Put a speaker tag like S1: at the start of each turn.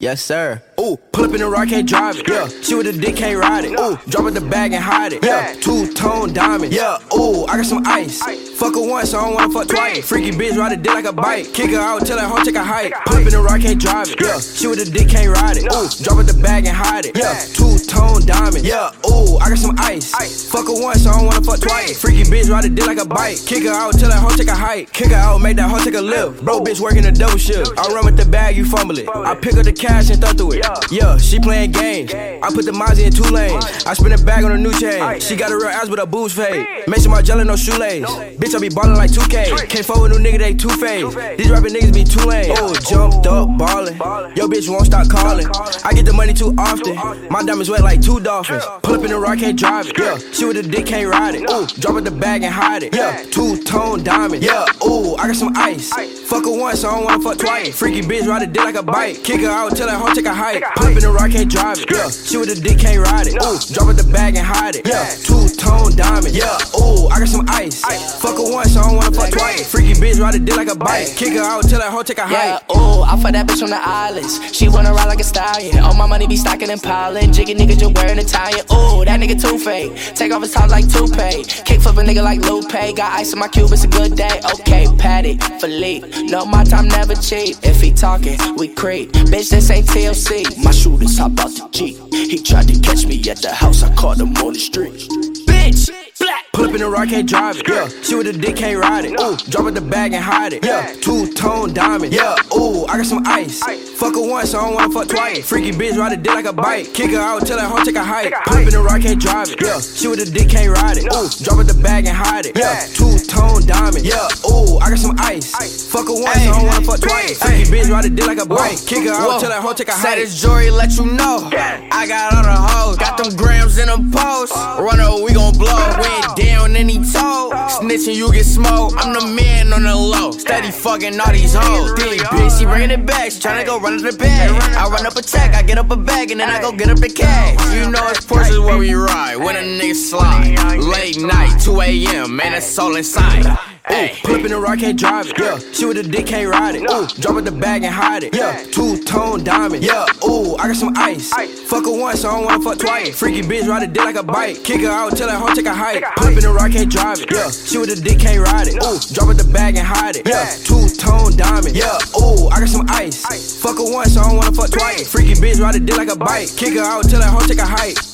S1: Yes, sir. Ooh, pull up in the rock, can't drive it. Yeah, she with a dick, can't ride it. Ooh, drop it the bag and hide it. Yeah, two tone diamond. Yeah, ooh, I got some ice. Fuck her once, I don't wanna fuck twice. Freaky bitch, ride a dick like a bike. Kick her out, tell her hoe take a hike. Pull up in the rock, can't drive it. Yeah, she with a dick, can't ride it. Ooh, drop it the bag and hide it. Yeah, two tone diamond. Yeah, ooh, I got some ice. Fuck her once, I don't wanna fuck twice. Freaky bitch, ride a dick like a bike. Kick her out, tell her hoe take a hike. Kick her out, make that hoe take a lift. Bro, bitch working a double shift. I run with the bag, you fumble it. I pick up the cash and throw through it. Yeah, she playing games. I put the Mozzie in two lanes. I spin a bag on a new chain. She got a real ass with a boobs fade. Make sure my jelly no shoelace. Bitch, I be ballin' like 2K. Can't with new nigga, they two phase. These rapping niggas be two lame. Oh, jumped up, ballin'. Yo, bitch won't stop calling. I get the money too often. My diamonds wet like two dolphins. Pull up in the rock, can't drive it. Yeah, she with a dick, can't ride it. Ooh, drop it the bag and hide it. Yeah, two tone diamond. Yeah, ooh, I got some ice. Fuck her once, I don't wanna fuck twice. Freaky bitch, ride a dick like a bike. Kick her out, tell her hoe take a hike. Up in the rock, can't drive it. Yeah, she with a dick, can't ride it. Ooh, drop it the bag and hide it. Yeah, two tone diamond. Yeah, ooh, I got some ice. Fuck her once, I don't wanna fuck twice. Freaky bitch, ride a dick like a bike. Kick her out, tell her hoe take a
S2: Yeah,
S1: hike.
S2: ooh, I fuck that bitch on the islands. She wanna ride like a stallion. All my money be stocking and piling. Jiggy nigga just wearing Italian. Ooh, that nigga too fake. Take off his top like toupee. Kick flip a nigga like Lupe. Got ice in my cube, it's a good day. Okay, Patek Philippe. No, my time never cheap. If he talking, we creep. Bitch, this ain't TLC. My shooters hop out the Jeep. He tried to catch me at the house, I caught him on the street. Bitch, black.
S1: Pull up in the rock, can't drive it. Yeah, she with a dick, can't ride it. Ooh, drop it the bag and hide it. Yeah, two tone diamond. Yeah, ooh, I got some ice. Fuck her once, so I don't wanna fuck twice. Freaky bitch, ride a dick like a bike. Kick her out, tell her hoe take a hike. Pull up in the rock, can't drive it. Yeah, she with a dick, can't ride it. Ooh, drop it the bag and hide it. Yeah, two tone diamond. Yeah, ooh, I got some ice. Fuck her once, so I don't wanna fuck twice. Ride a dick like a bike. Kick her out, tell her hoe take a
S3: Say
S1: hike.
S3: this jewelry, let you know. I got all the hoes. Got them grams in a post. Run up, we gon' blow. We ain't down any toe. Snitching, you get smoked. I'm the man on the low. Steady fucking all these hoes. Big bitch, she bringing it back. She tryna go run up the bag. I run up a check, I get up a bag, and then I go get up the cash. You know it's Porsches where we ride. When a nigga slide. Late night, 2 a.m. Man, that's all inside.
S1: Ooh, up in the rock, can't drive it. Yeah, she with a dick, can't ride it. Ooh, drop it the bag and hide it. Yeah, two tone diamond. Yeah, ooh, I got some ice. Fuck her once, I don't wanna fuck twice. Freaky bitch, ride a dick like a bike. Kick her out, tell her hoe take a hike. Up in the rock, can't drive it. Yeah, she with a dick, can't ride it. Ooh, drop it the bag and hide it. Yeah, two tone diamond. Yeah, ooh, I got some ice. Fuck her once, I don't wanna fuck twice. Freaky bitch, ride a dick like a bike. Kick her out, tell her hoe take a hike.